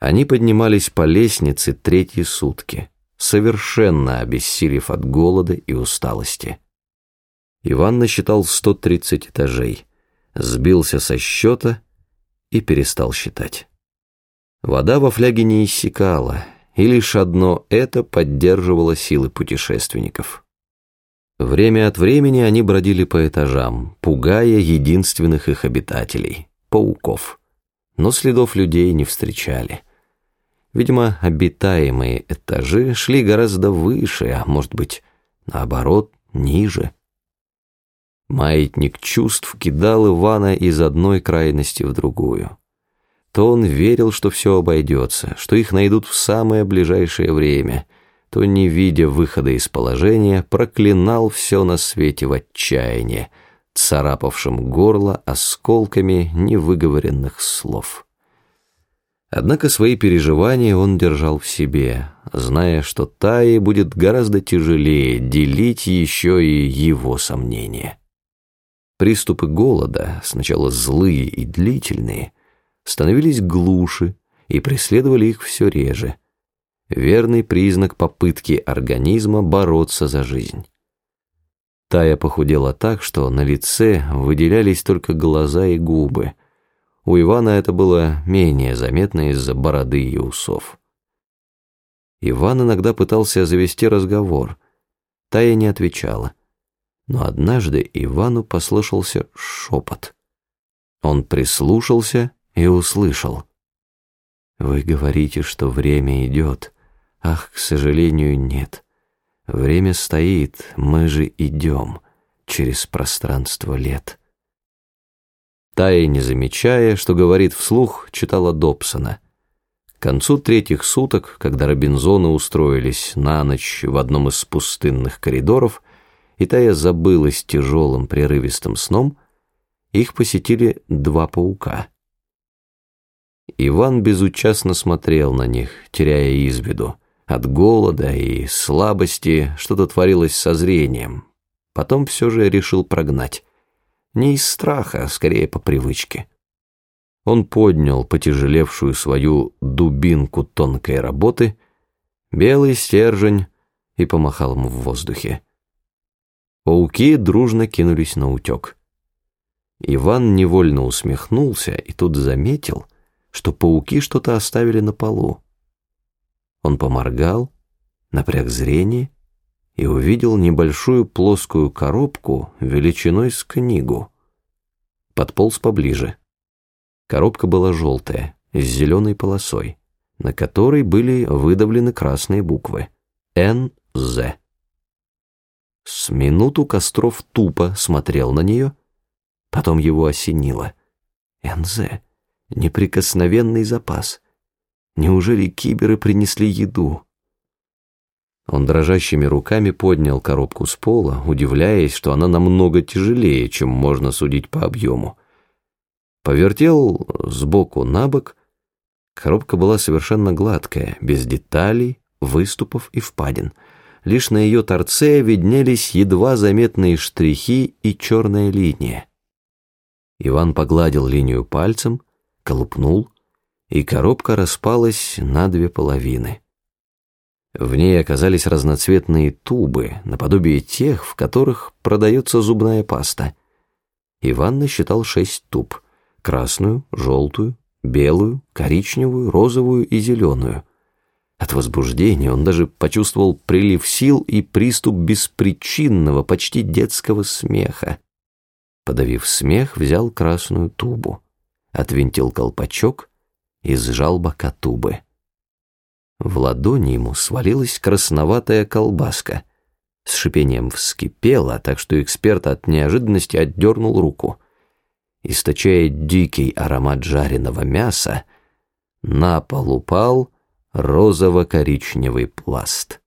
Они поднимались по лестнице третьи сутки, совершенно обессилев от голода и усталости. Иван насчитал 130 этажей, сбился со счета и перестал считать. Вода во фляге не иссякала, и лишь одно это поддерживало силы путешественников. Время от времени они бродили по этажам, пугая единственных их обитателей — пауков. Но следов людей не встречали. Видимо, обитаемые этажи шли гораздо выше, а может быть, наоборот, ниже. Маятник чувств кидал Ивана из одной крайности в другую. То он верил, что все обойдется, что их найдут в самое ближайшее время — то, не видя выхода из положения, проклинал все на свете в отчаянии, царапавшим горло осколками невыговоренных слов. Однако свои переживания он держал в себе, зная, что Тае будет гораздо тяжелее делить еще и его сомнения. Приступы голода, сначала злые и длительные, становились глуше и преследовали их все реже – верный признак попытки организма бороться за жизнь. Тая похудела так, что на лице выделялись только глаза и губы. У Ивана это было менее заметно из-за бороды и усов. Иван иногда пытался завести разговор. Тая не отвечала. Но однажды Ивану послышался шепот. Он прислушался и услышал. «Вы говорите, что время идет». Ах, к сожалению, нет. Время стоит, мы же идем через пространство лет. Тая, не замечая, что говорит вслух, читала Добсона. К концу третьих суток, когда Робинзоны устроились на ночь в одном из пустынных коридоров, и Тая забылась тяжелым прерывистым сном, их посетили два паука. Иван безучастно смотрел на них, теряя из виду. От голода и слабости что-то творилось со зрением. Потом все же решил прогнать. Не из страха, а скорее по привычке. Он поднял потяжелевшую свою дубинку тонкой работы, белый стержень, и помахал ему в воздухе. Пауки дружно кинулись на утек. Иван невольно усмехнулся и тут заметил, что пауки что-то оставили на полу. Он поморгал, напряг зрение и увидел небольшую плоскую коробку величиной с книгу. Подполз поближе. Коробка была желтая, с зеленой полосой, на которой были выдавлены красные буквы «НЗ». С минуту Костров тупо смотрел на нее, потом его осенило. «НЗ. Неприкосновенный запас». Неужели киберы принесли еду? Он дрожащими руками поднял коробку с пола, удивляясь, что она намного тяжелее, чем можно судить по объему. Повертел сбоку на бок. Коробка была совершенно гладкая, без деталей, выступов и впадин. Лишь на ее торце виднелись едва заметные штрихи и черная линия. Иван погладил линию пальцем, колупнул — и коробка распалась на две половины. В ней оказались разноцветные тубы, наподобие тех, в которых продается зубная паста. Иван насчитал шесть туб — красную, желтую, белую, коричневую, розовую и зеленую. От возбуждения он даже почувствовал прилив сил и приступ беспричинного, почти детского смеха. Подавив смех, взял красную тубу, отвинтил колпачок и сжал бока тубы. В ладони ему свалилась красноватая колбаска. С шипением вскипела, так что эксперт от неожиданности отдернул руку. Источая дикий аромат жареного мяса, на пол упал розово-коричневый пласт.